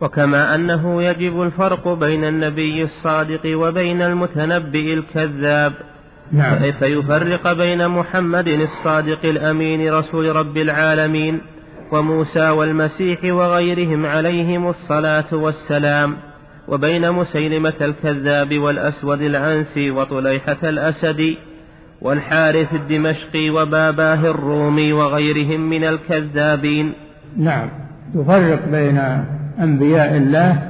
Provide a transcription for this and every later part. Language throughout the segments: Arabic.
وكما أنه يجب الفرق بين النبي الصادق وبين المتنبئ الكذاب. نعم. فيفرق بين محمد الصادق الأمين رسول رب العالمين وموسى والمسيح وغيرهم عليهم الصلاة والسلام وبين مسيلمة الكذاب والأسود العنسي وطليحة الأسدي والحارث الدمشقي وباباه الرومي وغيرهم من الكذابين. نعم. يفرق بين أنبياء الله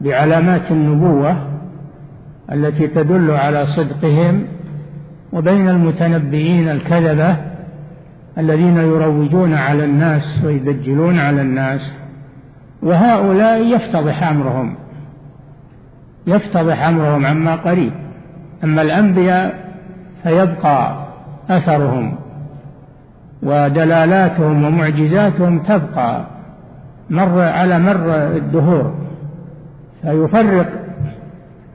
بعلامات النبوة التي تدل على صدقهم وبين المتنبئين الكذبة الذين يروجون على الناس ويدجلون على الناس وهؤلاء يفتضح أمرهم يفتضح أمرهم عما قريب. أما الأنبياء فيبقى أثرهم ودلالاتهم ومعجزاتهم تبقى. مر على مر الدهور. فيفرق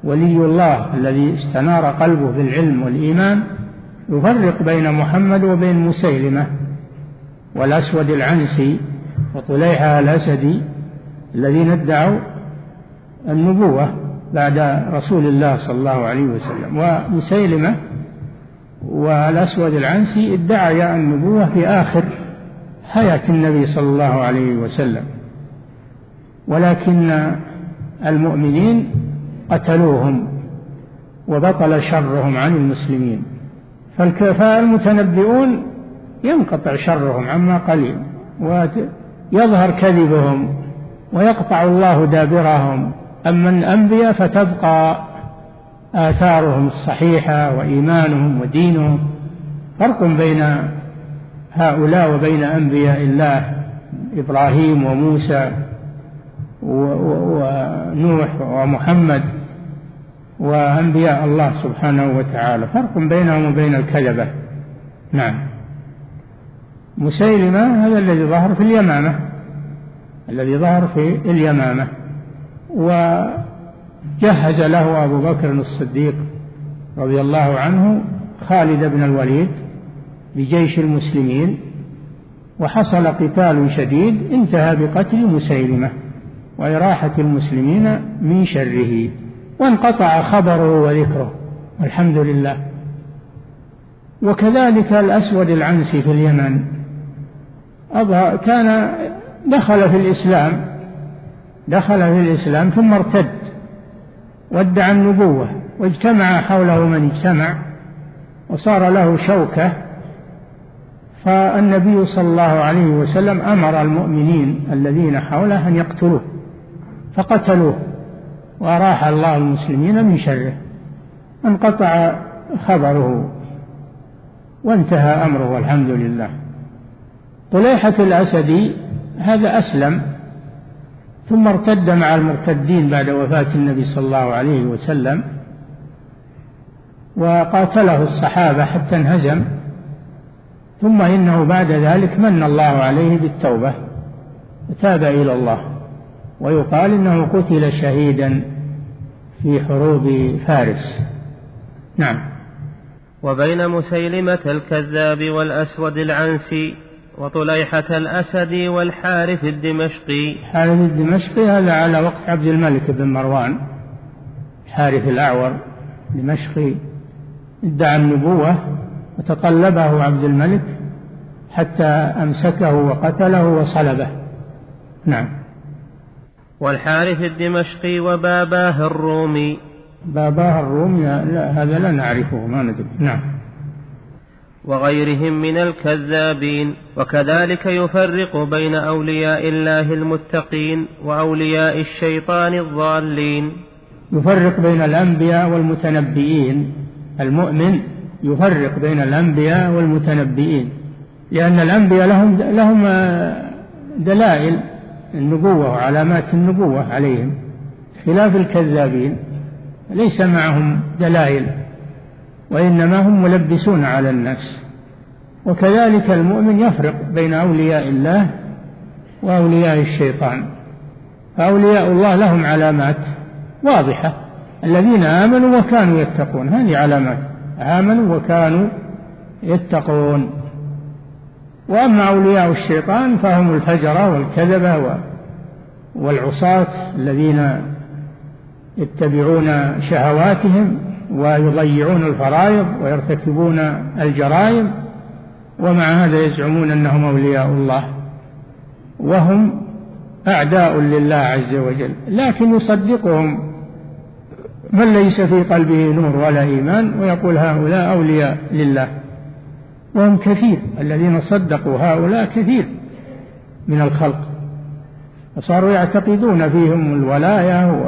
ولي الله الذي استنار قلبه بالعلم والإيمان يفرق بين محمد وبين مسيلمة والأسود العنسي وطليحة الأسدي الذين ادعوا النبوة بعد رسول الله صلى الله عليه وسلم. ومسيلمة والأسود العنسي ادعي النبوة في آخر حياة النبي صلى الله عليه وسلم. ولكن المؤمنين قتلوهم وبطل شرهم عن المسلمين فالمتنبئون ينقطع شرهم عما قليل ويظهر كذبهم ويقطع الله دابرهم أما الأنبياء فتبقى آثارهم الصحيحة وإيمانهم ودينهم. فرق بين هؤلاء وبين أنبياء الله إبراهيم وموسى ونوح ومحمد وأنبياء الله سبحانه وتعالى. فرق بينهم وبين الكذبة. نعم. مسيلمة هذا الذي ظهر في اليمامة. الذي ظهر في اليمامة. وجهز له أبو بكر الصديق رضي الله عنه خالد بن الوليد بجيش المسلمين. وحصل قتال شديد. انتهى بقتل مسيلمة. وإراحة المسلمين من شره. وانقطع خبره وذكره. الحمد لله. وكذلك الأسود العنسي في اليمن. كان دخل في الإسلام. دخل في الإسلام ثم ارتد. وادعى النبوة. واجتمع حوله من اجتمع. وصار له شوكة. فالنبي صلى الله عليه وسلم أمر المؤمنين الذين حوله أن يقتلوه. فقتلوه وأراح الله المسلمين من شره انقطع خبره وانتهى أمره والحمد لله. طليحة الأسدي هذا أسلم ثم ارتد مع المرتدين بعد وفاة النبي صلى الله عليه وسلم وقاتله الصحابة حتى انهزم ثم إنه بعد ذلك من الله عليه بالتوبة وتاب إلى الله. ويقال إنه قتل شهيدا في حروب فارس. نعم. وبين مسيلمة الكذاب والأسود العنسي وطليحة الأسد والحارث الدمشقي. حارث الدمشقي هذا على وقت عبد الملك بن مروان حارث الأعور دمشقي. ادعى النبوة وتطلبه عبد الملك حتى أمسكه وقتله وصلبه. نعم. والحارث الدمشقي وباباه الرومي. باباه الرومي؟ لا هذا لا نعرفه ما ندري. نعم. وغيرهم من الكذابين. وكذلك يفرق بين أولياء الله المتقين وأولياء الشيطان الضالين. يفرق بين الأنبياء والمتنبئين المؤمن يفرق بين الأنبياء والمتنبئين لأن الأنبياء لهم لهم دلائل. النبوة وعلامات النبوة عليهم خلاف الكذابين ليس معهم دلائل وإنما هم ملبسون على الناس. وكذلك المؤمن يفرق بين أولياء الله وأولياء الشيطان. فأولياء الله لهم علامات واضحة. الذين آمنوا وكانوا يتقون هذه علامات. آمنوا وكانوا يتقون. وأما أولياء الشيطان فهم الفجرة والكذبة والعصاة الذين يتبعون شهواتهم ويضيعون الفرائض ويرتكبون الجرائم ومع هذا يزعمون أنهم أولياء الله وهم أعداء لله عز وجل. لكن يصدقهم من ليس في قلبه نور ولا إيمان ويقول هؤلاء أولياء لله. وهم كثير الذين صدقوا هؤلاء كثير من الخلق. وصاروا يعتقدون فيهم الولاية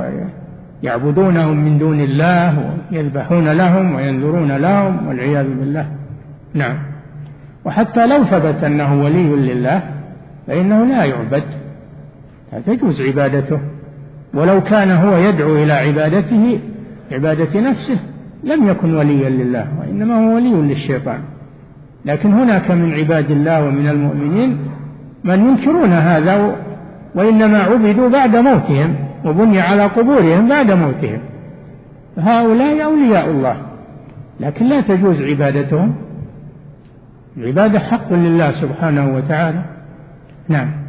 ويعبدونهم من دون الله ويذبحون لهم وينذرون لهم والعياذ بالله. نعم. وحتى لو ثبت أنه ولي لله فإنه لا يعبد لا تجوز عبادته. ولو كان هو يدعو إلى عبادته عبادة نفسه لم يكن وليا لله وإنما هو ولي للشيطان. لكن هناك من عباد الله ومن المؤمنين من ينكرون هذا وإنما عبدوا بعد موتهم وبني على قبورهم بعد موتهم. هؤلاء أولياء الله. لكن لا تجوز عبادتهم. العبادة حق لله سبحانه وتعالى. نعم.